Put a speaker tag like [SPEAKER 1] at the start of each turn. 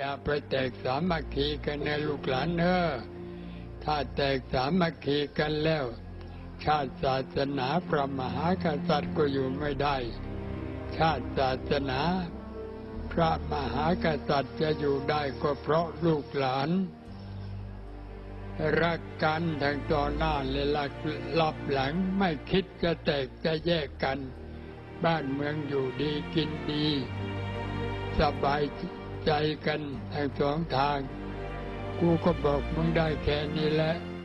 [SPEAKER 1] อย่าไปแตกสามัคคีกันในะลูกหลานเนอถ้าแตกสามัคคีกันแล้ว ชาติศาสนาพระมหากษัตริย์ก็อยู่ไม่ได้ ชาติศาสนา พระมหากษัตริย์จะอยู่ได้ก็เพราะลูกหลาน รักกันทั้งต่อหน้าและลักลับหลังไม่คิดจะแตกจะแยกกัน บ้านเมืองอยู่ดีกินดี สบาย ใจกันทั้งสองทาง กูก็บอกมึงได้แค่นี้แหละ